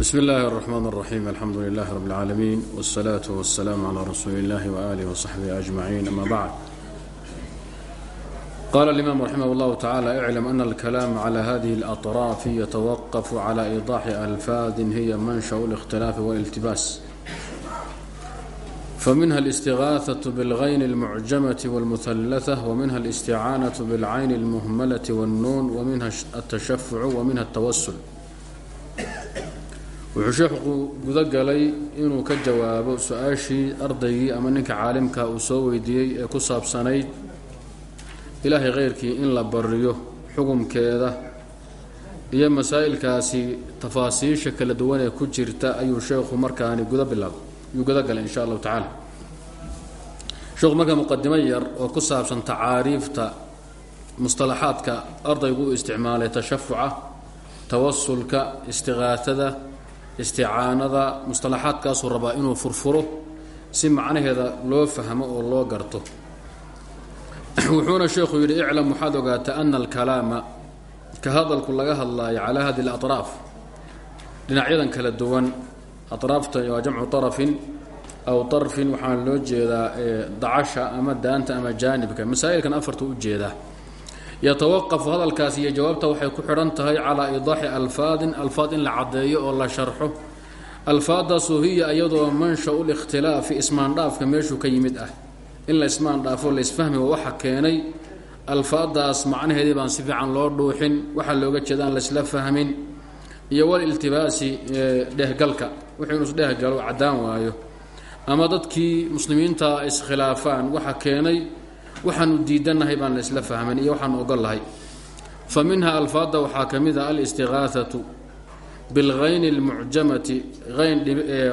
bsm اllahi الرحmn الرaxيm alxamdu لlah rb اlعaalamiin wالslaaة wالsلاam عlى rasuuli اllahi وآlih وصaxbihi أجmaعin ama bعd qala الإmam raximah اllahu tacalى اclm أn اlkalaam عlى hadihi الأطراaf yتwqf عlى إiضاxi أlfaadi hiya manshأ الاkhtilaafi واlاltibaas faminha الاstigaaثaة bاlغayn الmucjamaة wاlmuثlثة wminha الاsticaanaة bاlcayn الmuhmlaة wالnuun wminha التashafc wminha التwasul wuxuu sheekhu guda galay inuu ka jawaabo su'aashii ardaygii ama ninka caalimka uu soo weydiiyey ee ku saabsanayd ilaahay khayrkii in la bariyo xukumkeeda iyo masaa'ilkaasi tafaasiisha kala duwan ee ku jirta ayuu sheekhu markaani guda bilaab yuu guda galay insha allahu tacaala. Sheekhu markaa muqadimo yar oo ku saabsan tacaariifta mustalaxaadka ardaygu u isticmaalay tashafuca tawasulka istiqaatada isticaanada mustalaxaadkaasuu rabaa inuu furfuro si macnaheeda loo fahmo oo loo garto wuxuuna sheekhu yidhi iclam waxaad ogaataa ana alkalaama ka hadalku laga hadlaayo calaa hadi اlaطraaf dhinacyadan kala duwan aطraafta waa jamcu طarafin aw طarfin waxaa loo jeedaa dacasha ama daanta ama jaanibka masaa'ilkan afarta u jeedaa yatawaqafu hadalkaasi iyo jawaabta waxay ku xidhan tahay calaa idaaxi alfaadin alfaad in la caddeeyo oo la sharxo. Alfaadaasoo hiya iyadoo manshau likhtilaafi ismaandhaafka meeshuu ka yimid ah. In la ismaandhaafo laisfahmi waxa keenay. Alfaadaas macnaheedii baan si fiican loo dhuuxin waxaa looga jeeda aan laisla fahmin. Iyo waliltibaasi dhehgalka wuxuu inu isdhehgalo caddaan waayo. Ama dadkii muslimiinta iskhilaafaan waxa keenay waxaanu diidanahay baana isla fahman iyo waxaanu ogolahay fa minha alfaada waxaa ka mid ah alistiqaaatu bilghayn اlmucjamati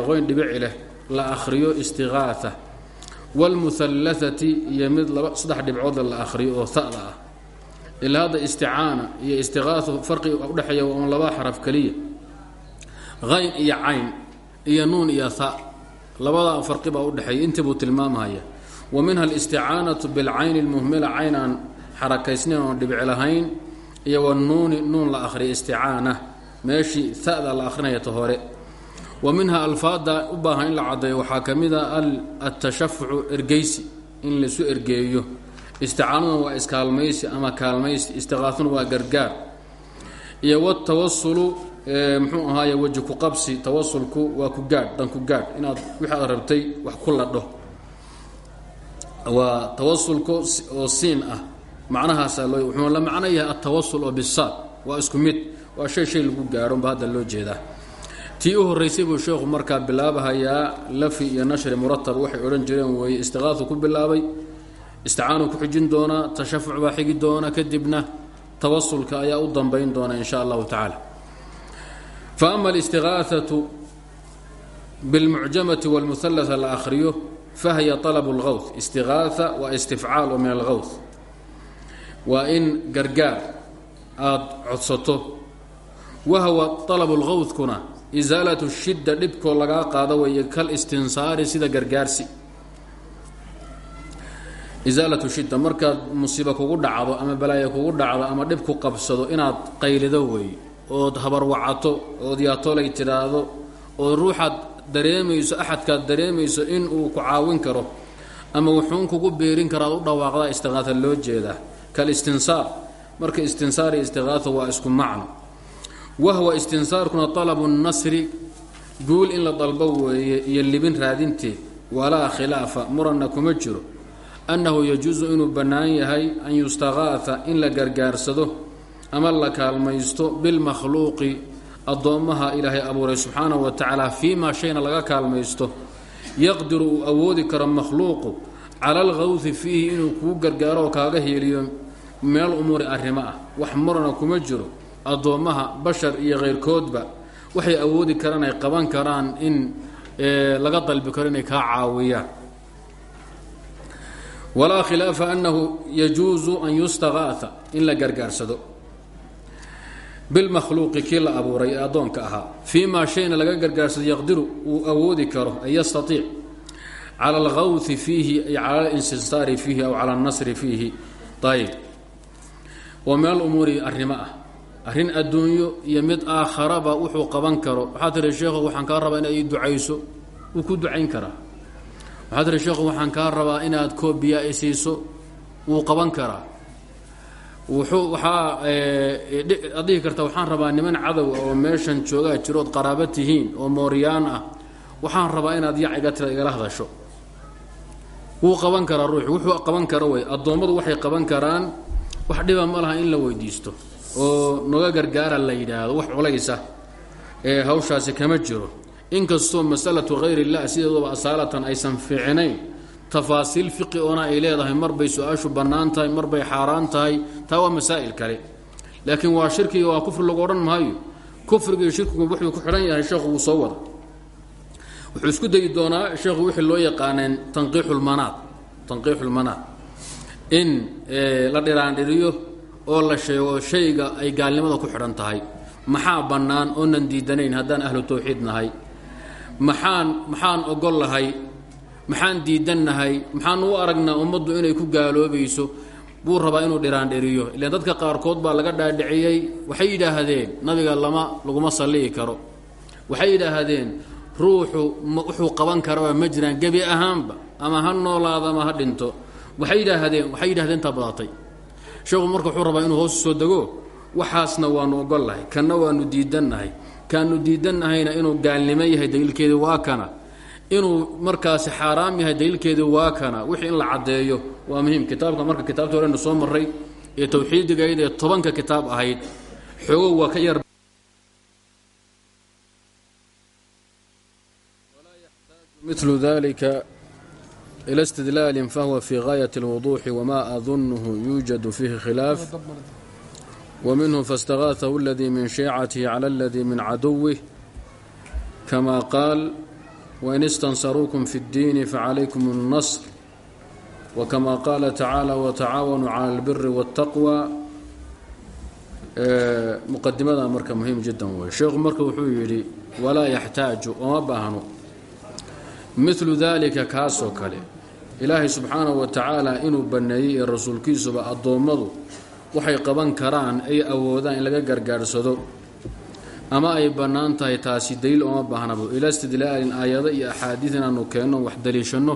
qoyn dhibici leh la akhriyo istiqaaa wاlmuhallaati iyo mid saddex dhibcooda la akhriyo oo ada ah. Ilaa hadda isticaana iyo istiqaau farqiga udhexeeya waa un laba xaraf keliya. Ayn iyo cayn iyo nuun iyo ha labadaa farqibaa udhexeeya intii buu tilmaamaya wa minha alisticaanatu bilcayni lmuhmila cayn aan xarakaysnayn oon dhibic lahayn iyo wanuuni nuun la akhriya isticaana meeshii ada la akhrinayata hore. Wa minha alfaada u baahan in la caddeeyo waxaa ka mid a atashafucu ergeysi in laisu ergeeyo. Isticaanaduna waa iskaalmaysi ama kaalmaysi istiqaafuna waa gargaar. Iyo watawasulu muxuu ahaaye weji ku tawasulku waa ku gaadh dan ku aad rabtay wax ku ladho waa tawasulka oo siin ah. Macnahaasaa loo wuxuu la macno yahay atawasul oo bisaad waa isku mid. Waa shay shay lagu gaadho ba loo jeedaa. Tii u horraysay buu sheekhu markaa bilaabahayaa lafi iyo nashri muratab waxay odhan jireen weeye istiqaadu ku bilaabay isticaanu ku xijin doonaa tashafuc baa xigi doona kadibna tawasulka ayaa u dambayn doona in sha allahu tacaala. Fa ama alistiqaaatu bilmucjamati walmuhalata la akhriyo fahya طalb اlgawth istiqaaثa waa istifcaal min algawth waa in gargaar aada codsato wahwa طalb اlgawthkuna isaalaة shida dhibkoo lagaa qaado weeye kalistinsaari sida gargaarsi isaalaة shida markaad musiibo kugu dhacdo ama balaayo kugu dhacdo ama dhib ku qabsado inaad qaylido weeye ood habarwacato ood yaatolay tidhaahdo oo ruuxaad dareemayso axadkaad dareemayso in uu ku caawin karo ama wuxuun kugu beerin karo aad u dhawaaqdaa istiqaaa loo jeedaa. Kalistinsaar marka istinsaar iyo istiqaaa waa isku macno. Wahwa istinsaarkuna talabu nasri guul in la dalbo weeye iyo libin raadinteed. Walaa khilaafa muranna kuma jiro. Annahu yajuusu inuu bannaan yahay an yustaqaaa in la gargaarsado ama la kaalmaysto bilmakhluuqi addoommaha ilaahay abuuray subxaanahu wa tacaala fii maa shayna laga kaalmaysto yaqdiru uu awoodi karo makhluuqu cala algawdi fiihi inuu kuu gargaaro oo kaaga heeliyo meel umuuri arrimo ah. Wax murana kuma jiro addoommaha bashar iyo khayrkoodba waxay awoodi karaan ay qaban karaan in laga dalbi karo inay kaa caawiyaan. Walaa khilaafa annahu yajuusu an yustaqaaa in la gargaarsado bilmakhluuqi kii la abuuray ee addoonka ahaa. Fii maa shayna laga gargaarsado yaqdiru uu awoodi karo an yastaiic cala algawhi fiihi ay cala alinsisaari fiihi aw cala alnasri fiihi. Wa min alumuuri arrimo ah. Arrin adduunyo iyo mid aakharaba wuxuu qaban karo. Waxaa sheekhu waxaan kaa rabaa inaad ii ducayso. Wuu ku ducayn karaa. Waxaa sheekhu waxaan kaa rabaa inaad koobiya i siiso. Wuu qaban karaa wuxuu waxaa ad dhihi karta waxaan rabaa niman cadow oo meeshan joogaa jirood qaraabo tihiin oo mooryaan ah waxaan rabaa inaad yac iga tira igala hadasho. Wuu qaban karaa ruuxu wuxuu qaban karo wey addoommadu waxay qaban karaan wax dhiba ma laha in la weydiisto oo noga gargaara la yidhaahdo wax culaysa ee hawshaasi kama jiro. Inkastoo masalatu hayr illah sideeduba asaalatan aysan fiicnayn tafaasiil fiqi oona ay leedahay marbay su'aashu bannaan tahay marbay xaaraan tahay taa waa masaa'il kale. Laakiin waa shirkiga waa kufri lagu odhan maayo. Kufrigiiyo shirkigu wuxuu ku xidhan yahay sheekhu wuu soo wada. Wuxuu isku dayi doonaa sheekhu wixii loo yaqaaneen tanqiixulmanaad tanqiixulmanaad in la dhiraandhiriyo oo la sheego shayga ay gaalnimada ku xidhan tahay. Maxaa bannaan oonan diidanayn haddaan ahlu tawxiid nahay? Maxaan maxaan ogol lahay maxaan diidannahay maxaan u aragnaa ummaddu inay ku gaaloobayso? Buu rabaa inuu dhiraandhiriyo ilaan dadka qaarkood baa laga dhaadhiciyey waxay yidhaahdeen nabiga lama laguma salli'i karo. Waxay yidhaahdeen ruuxu wuxuu qaban karaba ma jiraan gebi ahaanba ama ha noolaada ama ha dhinto. Waxay yidhaahdeen waxay yidhahdeen taa badatay. Sheekhu marka wuxuu rabaa inuu hoos soo dego waxaasna waanu ogolnahay kanna waanu diidannahay. Kaanu diidannahayna inuu gaalnimo yahay daliilkeedi waa kana inuu markaasi xaaraam yahay daliilkeedi waa kana wixii in la caddeeyo waa muhiim kitaabka marka kitaabta horenu soo marray ee tawxiidigayd ee tobanka kitaab ahayd xoogow waa ka yar mil dalika إلى استدلال فهو في غاية الوضوح وما أظنه يوجد فيه خلاف ومنه فاستغاثه الذي من شيعته على الذي من عدوه كما قال وإن استنصروكم في الدين فعليكم النصر وكما قال تعالى وتعاونوا على البر والتقوى مقدمة مركة مهم جدا الشيخ مركة وحويري ولا يحتاج وما باهنوا مثل ذلك كاسو كله ilaahay subxaanahu wa tacaala inuu banneeyey ee rasuulkiisuba addoommadu waxay qaban karaan ay awoodaan in laga gargaarsado ama ay bannaan tahay taasi daliil ooma baahnabo ilaa istidlaalin aayado iyo axaadiid inaanu keenno wax daliishanno.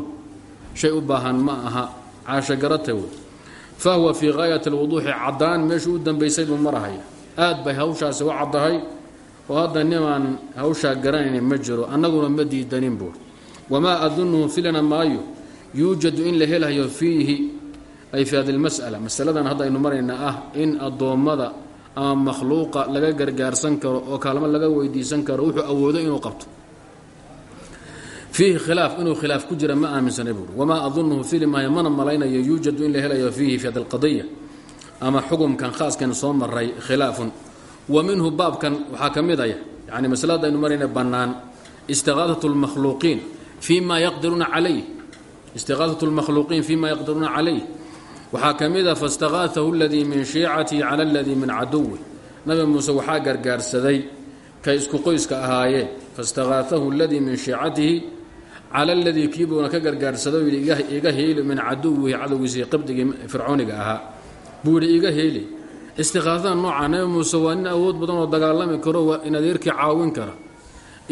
Shay u baahan ma aha caashogarata wey fa huwa fii gaayati alwuduuxi caddaan meeshuu u dambaysay buu marahaya aad bay hawshaasi u caddahay oo hadda nimaan hawshaa garanayna ma jiro annaguna ma diidanin buur wamaa adunnuhu filana maayo yuujadu in la helayo fiihi ay fi hadi lmas'ala masaladan hadda aynu marayna ah in addoommada ama makhluuqa laga gargaarsan karo oo kaalmo laga weydiisan karo wuxuu awoodo inuu qabto. Fiihi khilaaf inuu khilaaf ku jira ma aaminsana buuri wamaa adunuhu fili maayo mana malaynayo yuujadu in la helayo fiihi fi hadi lqadiya ama xukumkan khaaskan soo maray khilaafun. Wa minhu baabkan waxaa ka mid aya yani masalada aynu marayna bannaan istiqaadat lmakhluuqiin fi ma yaqdiruuna calayh istiqaaat lmakhluuqiin fima yaqdiruuna calayh waxaa ka mid a faistaqaatahu aladii min shiicatihi cala aladii min caduwi. Nabi muuse waxaa gargaarsaday kay isku qoyska ahaayeen faistaqaatahu aladii min shiicatihi cala aladii kiibuuna ka gargaarsado yidhi iga heeli min caduwihi cadowgiisii qabdigii fircooniga ahaa. Buu yidhi iga heeli istiqaatada nooca nabi muuse waa nin awood badan oo dagaalami karo waa in adeerkii caawin kara.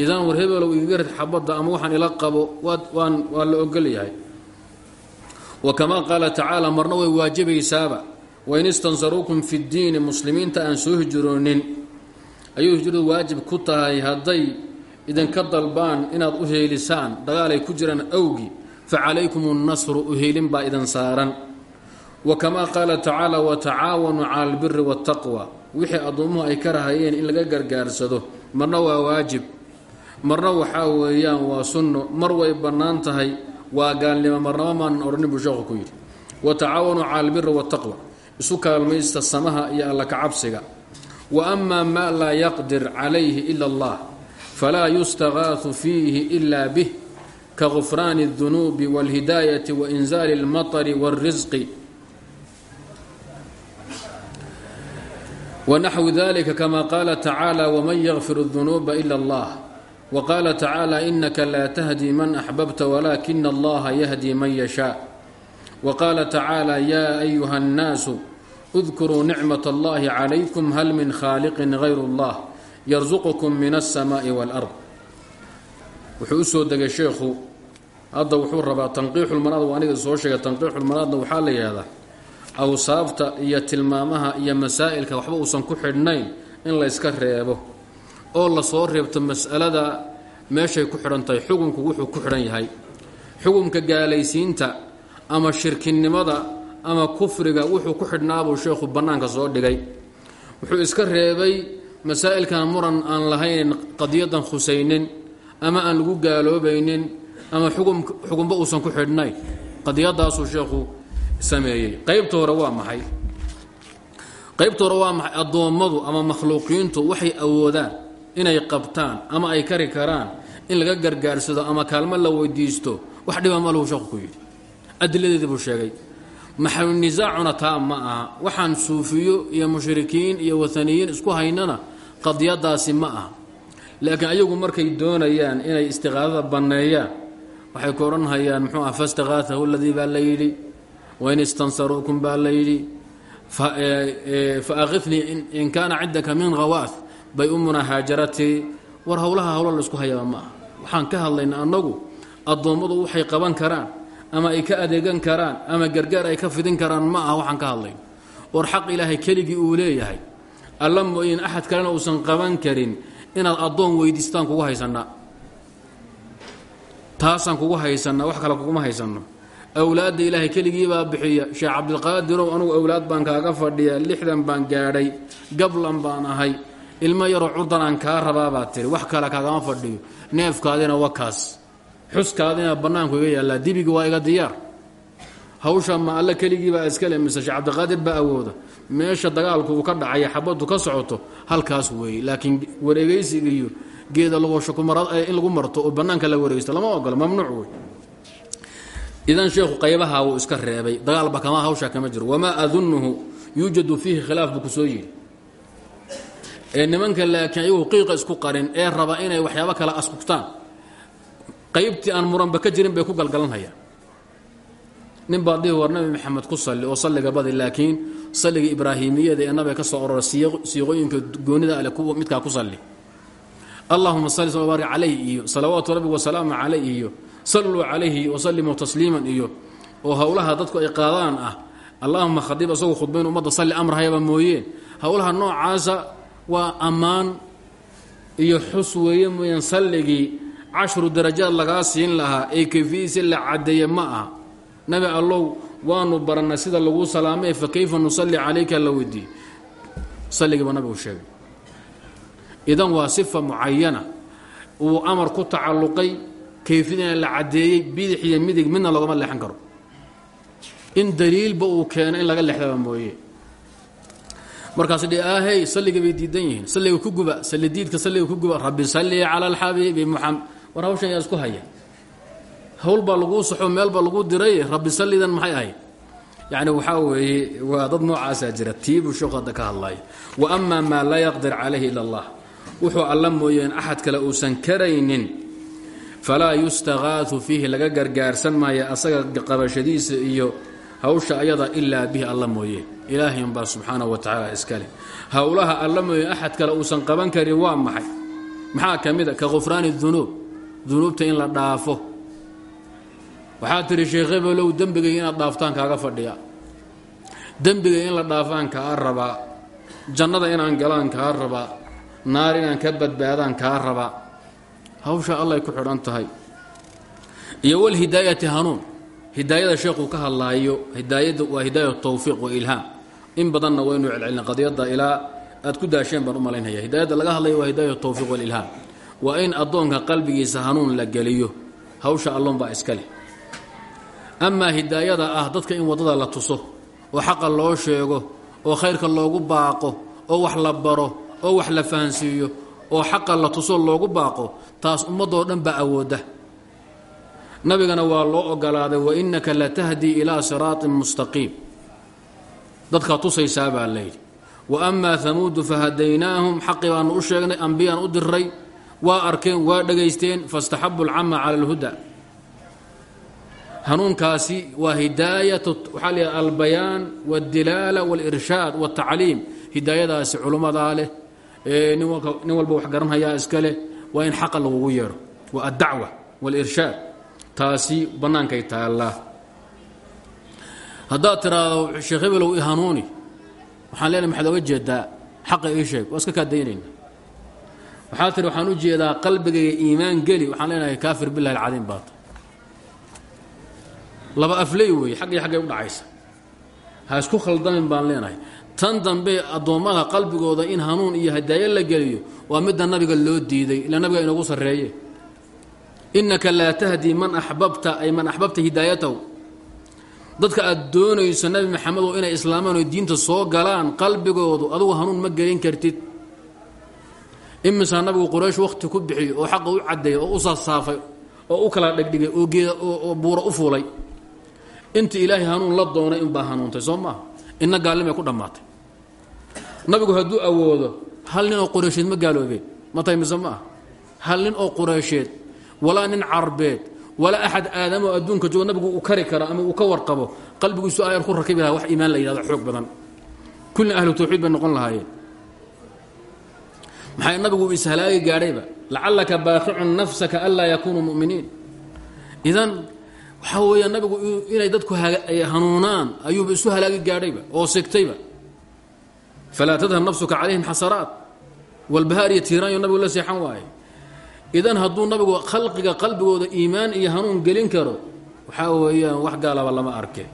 Idan war hebelow igaga rid xabadda ama waxaan ila qabo waa la ogol yahay wakamaa qaala tacaala marna way waajibaysaaba. Wain istansaruukum fi ddiini muslimiinta aan soo hijroonin ayuu hijradu waajib ku tahay hadday idinka dalbaan inaad u heelisaan dagaalay ku jiraan awgi fa calaykum nnasru uheelin baa idin saaran. Wakamaa qaala tacaala watacaawanuu cala albiri waataqwa wixii addoommuhu ay ka rahayeen in laga gargaarsado marna waa waajib. Marna waxaa weeyaan waa sunno. Mar way bannaan tahay waa gaalnimo marnaba maanan odhanin buu sheekhu ku yidhi wa tacaawanuu cala albiri waataqwa isu kaalmaysta samaha iyo alla kacabsiga wa amaa maa laa yaqdir calayhi ila allah falaa yustaqaahu fiihi ila bih ka gufraani اdunuubi wاlhidaayati wainzaali اlmaطri wاlrisqi wanaxwi dalika kama qaala tacaala wman yakfir اdunuuba ila allah wqaala tacaala inaka laa tahdi man axbabta walaakina allaha yahdi man yashaa waqaala tacaala yaa ayuha اnnaasu اdkuruu nicmaة اllahi calaykum hal min khaaliqin غayr اllah yarsuqkum min الsamaaءi wاlأrض wuxuu u soo degay sheekhu hadda wuxuu rabaa tanqiixulmanaad waa aniga soo sheegay tanqiixulmanaadna waxaa la yidhahdaa awsaafta iyo tilmaamaha iyo masaa'ilka waxba uusan ku xidhnayn in layska reebo oo la soo reebto mas'alada meeshay ku xidhan tahay xukunku wuxuu ku xidhan yahay. Xukunka gaalaysiinta ama shirkinimada ama kufriga wuxuu ku xidhnaabuu sheekhu bannaanka soo dhigay. Wuxuu iska reebay masaa'ilkan muran aan lahayn qadiyadan khusaynin ama aan lagu gaaloobaynin ama xukunba uusan ku xidhnayn qadiyadaasuu sheekhu sameeyey. Qaybta hore waa maxay? Qaybta hore waa maxay? Addoommadu ama makhluuqiintu waxay awoodaan inay qabtaan ama ay kari karaan in laga gargaarsado ama kaalmo la weydiisto wax dhiba ma lahu sheekhu ku yidhi. Adiladeedii buu sheegay maxalunisaacuna taa ma aha waxaan suufiyo iyo mushrikiin iyo waaniyiin isku haynana qadiyadaasi ma aha. Laakiin ayagu markay doonayaan inay istiqaadada banneeyaan waxay ku odhanhayaan muxuu ah faistakaatahu ladii baa la yidhi wain istansaruukum baa la yidhi fa akifnii in kaana cindaka min khawaath bay umuna haajaratii war howlaha howla la isku hayaaba ma aha. Waxaan ka hadlayna annagu addoommadu waxay qaban karaan ama ay ka adeegan karaan ama gargaar ay ka fidin karaan ma aha waxaan ka hadlayno. War xaq ilaahay keligii uu leeyahay. Alla mooyin axad kalena uusan qaban karin inaad addoon weydiistaan kugu haysanaa taasaan kugu haysanaa wax kale kuguma haysanno. Awlaadda ilaahay keligiibaa bixiya. Sheekh cabdilqaadirow anugu awlaad baan kaaga fadhiya lixdan baan gaadhay gablan baan ahay ilmo yaroo curdan aan kaa rabaabaad tiri. Wax kale kaagama fadhiyo. Neefkaadina wakaas xuskaadina bannaanku iga yaallaa. Dibiga waa iga diyaar. Hawsha ma alle keligiibaa iskale mise sheekh cabdiqaadir baa awooda. Meesha dagaalku uu ka dhacaya xabaddu ka socoto halkaas weeye laakiin wareegaysiga iyo geeda in lagu marto oo bannaanka la wareegsto lama ogola mamnuuc wey idan sheekhu qaybaha wuu iska reebay dagaalba kama hawshaa kama jiro. Wamaa adunuhu yuujadu fiihi khilaaf buu ku soo ee nimanka laakiin ayagu qiiqa isku qarin ee raba inay waxyaabo kale askugtaan qaybtii aan muranba ka jirin bay ku galgalanhayaan. Nin baa dhihi maxamed ku salli. Oo salliga badi laakiin salliga ibraahimiyada ee nabiga ka soo orora siiqooyinka goonida ale midkaa ku salli. Allahuma salli sal barik calayh iyo salawaatu rabbi wasalaamu calayh iyo salluu calayhi wasallimuu tasliiman iyo oo howlaha dadku ay qaadaan ah. Allahuma khadiib asagoo khudbayn ummadda salli amrahayaba mooyeen. Howlaha noocaasa waa ammaan iyo xus weeye mooyeen salligii cashru darajaad lagaa siin lahaa ee kayfiyadiisi la caddeeye ma aha. Nabi allow waanu barannay sida laguu salaamay fa kayfa nusalli calayka la weydiiyey? Salligiiba nabigu sheegay. Idan waa sifa mucayana uu amar ku tacalluqay kayfidana la caddeeyey bidix iyo midig midna loogama leexan karo. In daliilba uu keeno in laga leexdaba mooye markaas dhi ahey salliga bay diidan yihiin. Salliga ku guba. Salli diidka salliga ku guba. Rabbi salli cala alxabiibi muxamed war hawshan yaa isku haya. Hawl baa laguu saxo meel diray. Rabbi sallidan maxay ahayd? Yacni waxaa weeye waa dad noocaasaa jira. Tiibuu sheekhu hadda ka hadlaya wa amaa maa laa yaqdir calayhi ila allah. Wuxuu alla mooyeen axad kale uusan karaynin. Falaa yustakaatu fiihi laga gargaarsan maayo asaga qabashadiisa iyo hawsha ayada ilaa bihi alla mooye. Ilaahaynbaa subxaana wa tacaala iskale. Howlaha alla mooye axad kale uusan qaban karin waa maxay? Maxaa ka mid a? Ka khufraani dunuub. Dunuubta in la dhaafo. Waxaa tihi sheekh hebelow dembigay inaad dhaaftaan kaaga fadhiya. Dembigay in la dhaafaan kaa rabaa jannada inaan galaan kaa rabaa naar inaan ka badbaadaan kaa rabaa hawsha allay ku xidhan tahay. Iyo walhidaayati hanuun hidaayada sheekuu ka hadlaayo hidaayada waa hidaaya tawfiiq wa ilhaam in badanna waynu celcelina qadiyadda ilaa aad ku daasheen baan u malaynaya hidaayadda laga hadlaya waa hidaaya tawfiiq walilhaam waa in addoonka qalbigiisa hanuun la geliyo. Hawsha alloonbaa iska leh. Amaa hidaayada ah dadka in waddada la tuso oo xaqa loo sheego oo khayrka loogu baaqo oo wax la baro oo wax la fahansiiyo oo xaqa la tuso loogu baaqo taas ummadoo dhan baa awoodda nabigana waa loo ogolaaday wa innaka latahdii ilaa siraatin mustaqiim dadkaa tusaysaa baa layidhi wa amaa hamuudu fahadaynaahum xaqi baanu u sheegnay ambiyaan u diray waa arkeen waa dhegaysteen faاstaxabu اlcama cala اlhuda hanuunkaasi waa hidaayat waxaa la albayaan wاdilaala wاlirshaad wاtacliim hidaayadaasi culummadaa leh nin walba wax garanhayaa iska leh waa in xaqa lagugu yeedho waa addacwa wاlirshaad taasi bannaankay taallaa haddaad tiraahdo sheekh hebelow i hanuuni waxaan leenahay maxaad oga jeedaa? Xaqa ii sheeg waa iska kaa daynayna. Waxaa tiri waxaan u jeedaa qalbigayga iimaan geli waxaan leenahay kaafir billahi alcadiim baata laba afley weeye xaggii xaggay u dhacaysa. Ha isku khaldamin baan leenahay. Tan dambe addoommada qalbigooda in hanuun iyo hadaayo la geliyo waa midda nabiga loo diiday ila nabiga inagu sarreeye innaka laa tahdi man axbabta ay man axbabta hidaayatahu dadka aad doonayso nabi maxamedow inay islaamaan oo diinta soo galaan qalbigoodu adugu hanuun ma gelin kartid. Imisaa nabigu quraysh wakhti ku bixiyo oo xaqa u caddeeyay oo u saasaafay oo u kala dhegdhigay oo geeda oo buura u fuulay. Inta ilaahay hanuun la doonay inbaa hanuuntay soo maaha inna gaallimay ku dhammaatay. Nabigu hadduu awoodo hal nin oo qureysheed ma gaaloobeen? Ma tahay mise hal nin oo qureysheed walaa nin carbeed walaa axad aadamoo adduunka joogo nabigu uu kari karo ama uu ka warqabo qalbigiisu ayar ku rakibi wax iimaan la yidhahdo xoog badan. Kullin ahlu tawxiid bay noqon lahaayeen. Maxay nabigu ishalaagi gaadhayba lacallaka baaqicun nafsaka anlaa yakunuu mu'miniin. Idan waxaa weeya nabigu inay dadku hanuunaan ayuuba isu halaagi gaadhayba oo sigtayba falaa tadhab nafsuka calayhim xasaraat walbahaar iyo tiiraanyo nabigu la seexan waaye idan hadduu nabigu khalqiga qalbigooda iimaan iyo hanuun gelin karo waxaa weeyaan wax gaalaba lama arke.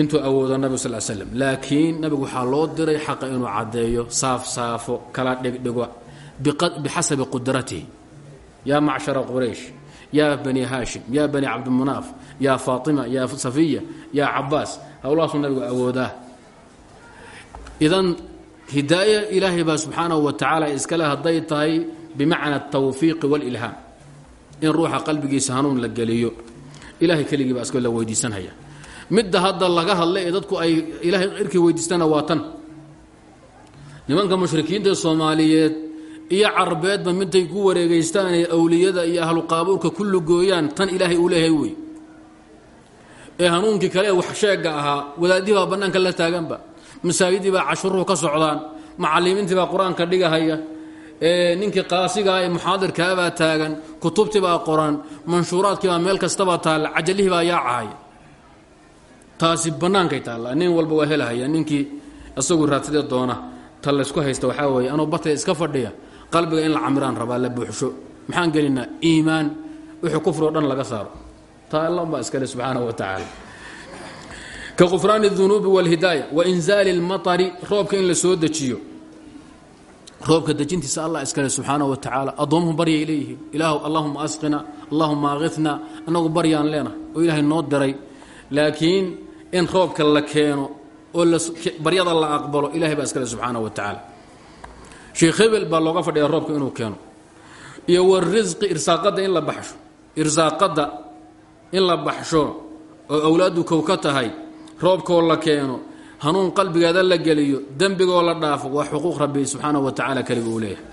Intuu awoodo nabig sal slam laakiin nabigu waxaa loo diray xaqa inuu caddeeyo saaf saafo kala dhigdhigo bixasabi qudratihi. Yaa macshara quraysh yaa bani haashim yaa bani cabdimunaaf yaa faatima yaa safiya yaa cabaas howlahaasuu nabigu awoodaa. Idan hidaaye ilaahay baa subxaanahu wa tacaala iskale hadday tahay bimacna atawfiiqi walilhaam in ruuxa qalbigiisa hanuun la geliyo. Ilahay keligii baa iska la weydiisanhaya. Midda hadda laga hadlay ee dadku ay ilaahay irkii weydiistana waa tan. Nimanka mushrikiinta soomaaliyeed iyo carbeedba midtay ku wareegaystaan ee awliyada iyo ahlu qaabuurka ku lugooyaan tan ilaahay uu leeyahay wey. Ee hanuunkii kale ee wax sheega ahaa wadaadihii baa bannaanka la taaganba. Masaajidii baa cashuruhu ka socdaan. Macalimiintii baa qur'aanka dhigahaya ninkii qaasigaa ee muxaadirkaabaa taagan kutubtii baa qoran manshuuraadkii baa meel kastabaa taalla cajalihii baa yaacahaya taasi bannaankay taallaa nin walba waa helahaya ninkii isagu raadsadee doona ta laysku haysta waxaa weeye anuu bartay iska fadhiya qalbiga in la camiraan rabaa la buuxsho maxaan gelinaa iimaan wixii kufri o dhan laga saaro taa allan baa iskale subxaanahu wa tacaala ka qufraani اdunuubi wاlhidaaya wainzaali اlmaطari roobka in la soo dejiyo roobka dejintiisa allah iskale subxaanaه wa tacaala. Addoomuhu baryay leeyihiin. Ilaah allahuma asqina allahuma akifna annagu baryaan leenahay oo ilaahay noo diray. Laakiin in roobka la keeno oo baryada la aqbalo ilahay baa iskale subxaanaه wa tacaala. Sheekh hebel baa looga fadhiya roobka inuu keeno. Iyo warisqi irsaaqadda in la baxsho. Irsaaqadda in la baxsho oo awlaaddu kow ka tahay roobkoo la keeno hanuun qalbigeeda la geliyo dembigoo la dhaafo waa xuquuq rabbi subxaanahu wa tacala keliga uu leeyahay.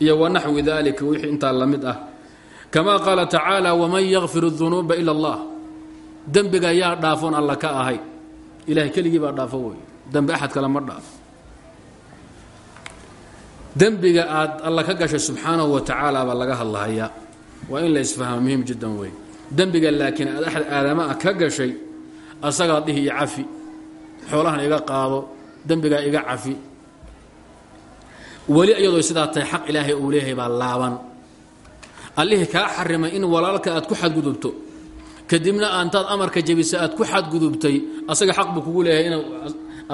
Iyo wanaxwi dalika wixii intaa la mid ah. Kamaa qaala tacaala waman yakfir اdunuuba ila allah. Dembiga yaa dhaafoon alla ka ahay. Ilahay keligii baa dhaafo wey dembi axad kale ma dhaafo. Dembiga aad alla ka gashay subxaanahu wa tacaala baa laga hadlahayaa. Waa in la isfahmo muhiim jiddan wey dembiga laakiin aad axad aadama ah ka gashay asagaa dhihi iyo xoolahan iga qaado dembigaa iga cafi. Weli iyadoo sidaa tahay xaq ilaahay uu leeyahay baa laaban. Allihii kaa xarimay in walaalka aad ku xadgudubto kadibna aantaad amarka jebisa aad ku xadgudubtay asaga xaq buu kugu leeyahay ina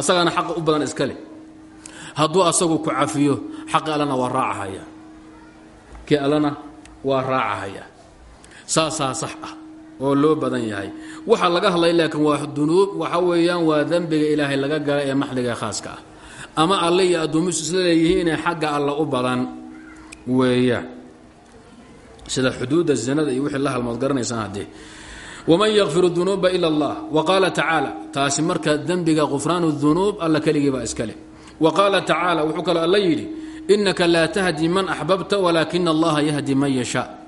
asagaana xaqa u badan iska leh. Hadduu asagu ku cafiyo xaqi allana waa raacahaya. Kii allana waa raacahaya. Saasaa sax ah oo loo badan yahay. Waxa laga hadlay laakiin waa dunuub waxa weeyaan waa dembiga ilaahay laga gala ee maxliga khaaska ah. Ama alle iyo addoomisu isla leeyihiinee xagga alla u badan weeyaan sida xuduudda zinada iyo wixii la halmood garanaysaan haddee waman yakfiru dunuuba ila allah. Wa tacaala taasi marka dembiga qufraanu dunuub alla keligii baa iska leh wa qaala tacaala wuxuu kaloo alla yidhi innaka laa tahdi man axbabta walaakina allaha yahdi man yashaa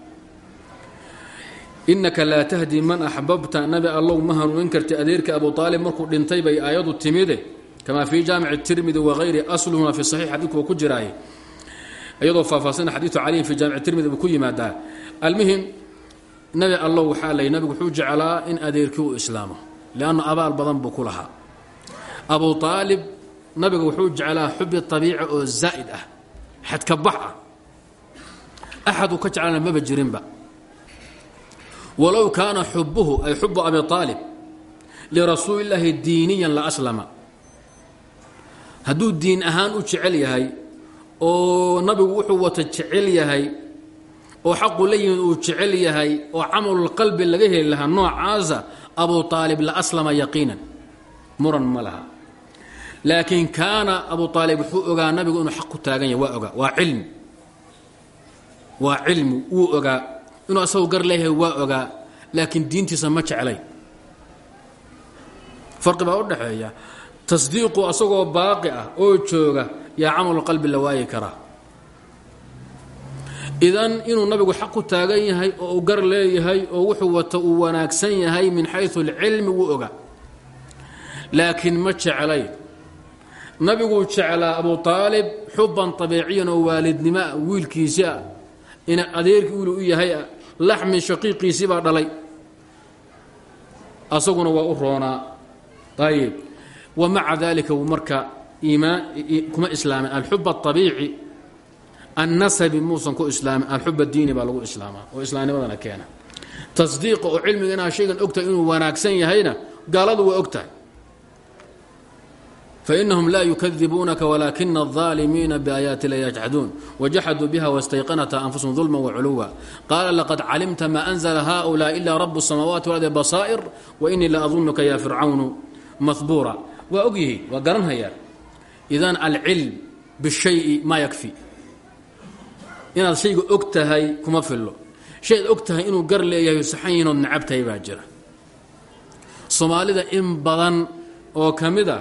inaka laa tahdi man axbabta nabi allow ma hanuunin karti adeerka abu aalib markuu dhintay bay aayadu timide kamaa fii jaamici tirmidi wagayri asluhuna fi saxiix xadiidku ku jiraaye iyadoo faahfaahsana xadiidu caliyin fi jaamici tirmidi buu ku yimaadaa. Almuhim nabi allow waxaa lay wuxuu jeclaa in adeerkii islaamo lianna abaal badan buu ku abu aalib nabiga wuxuu jeclaa xubi abiici oo ah xadka bax ah. Ka jeclaana maba jirinba walow kaana xubuhu ay xubu abi aalib lirasuuli illaahi diiniyan la aslama. Hadduu diin ahaan u jecel yahay oo nabigu wuxuu wata jecel yahay oo xaqu la yimid uu jecel yahay oo camalulqalbi laga heli lahaa noocaasa abu aalib la aslama yaqiinan. Muran ma laha. Laakiin kaana abu aalib wuxuu ogaa nabigu inuu xaq ku taagan yahay waa ogaa waa cilmi. Waa cilmi wuu ogaa inuu asagu gar leeyahay waa ogaa laakiin diintiisa ma jeclay. Farqi baa u dhaxeeya. Tasdiiqu asagoo baaqi ah oo jooga yaa camalu qalbi la waayi karaa. Idan inuu nabigu xaq ku taagan yahay oo uu gar leeyahay oo wuxuu wata uu wanaagsan yahay min xayu alcilmi wuu oga laakiin ma jeclay. Nabiguu jeclaa abu aalib xuban abiiciyan oo waalidnimoa wiilkiisia ina adeerkii wiil u yahay laxmi shaqiiqiisii baa dhalay. Asaguna waa u roonaa. Ayib wa maca dalika marka iimaan kuma islaamin. Alxub abiici annasabi muusan ku islaamin. Alxub diini baa lagu islaamaa. Oo islaamnimadana keena. Tasdiiqa oo cilmiga inaad shaygan ogtahay inuu wanaagsan yahayna gaaladu waa og fainahum laa yukadibuunaka walaakina الظaalimiina biaayaati la yajxaduun wajaxaduu biha wastayqanata anfusahum dulma waculuwa qaala laqad calimta ma anzla haؤulaa ila rabu الsamaawaati walardi basaa'ir wainii la adunuka ya fircawnu mahbuura waa og yihiin waa garanhayaan idan alcilm bishayi maa yakfi inaad shayga og tahay kuma fillo shayaad og tahay inuu gar leeyahay saxan yihin ood nacab tahay baa jira soomaalida in badan oo ka mid a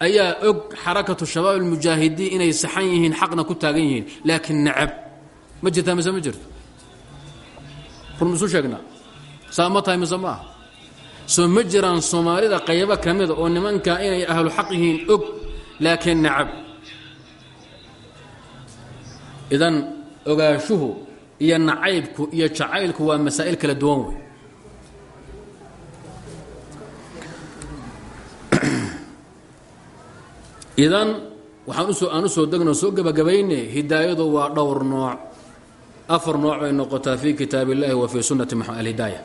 ayaa og xarakatu shabaab almujaahidiin inay saxan yihiin xaqna ku taagan yihiin. Laakiin nacab. Ma jirtaa mise ma jirto? Run isu sheegnaa? Saa ma tahay mise ma soo ma jiraan soomaalida qaybo ka mida oo nimankaa inay ahlu xaq yihiin og laakiin nacab. Idan ogaanshuhu iyo nacaybku iyo jacaylku waa masaa'il kala duwan wey idan waxaan u soo degno soo gebagabayne hidaayadu waa dhowr nooc. Afar nooc bay noqotaa fi kitaab wa fii maxamed alhidaaya.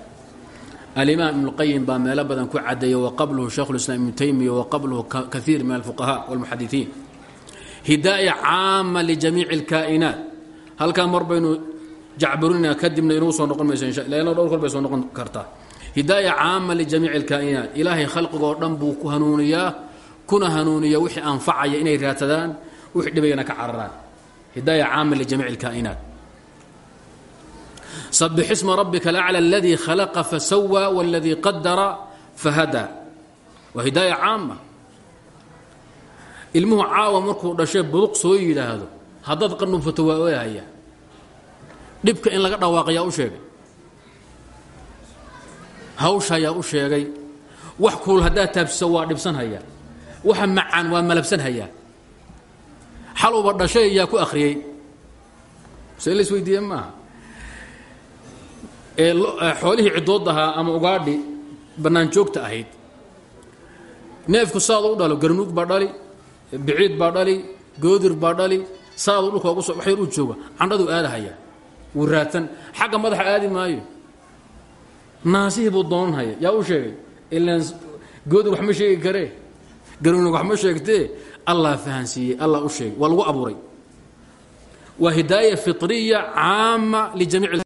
Alimaam ibnuqayim baa meelo badan ku cadeeya wa qabluhu shaykhu lislaam ibnu taymiya wa qabluhu kaiir min alfuqahaa walmuxadisiin hidaaya caama lijamiici اlkaa'inaat halkaa mar baynu jacburina kadibna inuu soo noqon mayso insha ila dhowr kor bay soo noqon kartaa. Hidaaya caama lijamiici اlkaa'inaat ilaahay khalqigoo dhan buu ku hanuuniyaa kuna hanuuniya wixii anfacaya inay raadsadaan wixii dhibayana ka cararaan hidaaya caama lijamiici اlkaa'inaat sabix isma rabbika alaclى aladii khalaqa fasawaa wاladii qadara fahadaa waa hidaaya caama ilmuhu caawa markuu dhashay buduq soo yidhaahdo haddaad qanunfato waa oahaya dhibka in laga dhawaaqayaa u sheegay hawsha ayaa u sheegay wax kuul haddaad taabsiso waa dhibsanhayaa waxa macaan waa malabsanhayaa xaluba dhashay yaa ku akhriyey. Se la isweydiiye ee xoolihii ciddood ahaa ama ugaadhi bannaan joogta ahayd. Neefku saada u dhalo garnuug baa dhali biciid baa dhali goodir baa dhali saadu dhulka ugu so wax yar jooga candhaduu aadahaya wuu raadsan. Xagga madaxa aadi maayo. Naasihii buu doonanhaya yaa u sheegay ilaan goodir wax ma sheegi karee garnuug wax ma sheegtee allah fahansiiyey allah u sheegay waa lagu abuuray. Waa hidaaya fiطriya caama lijamiic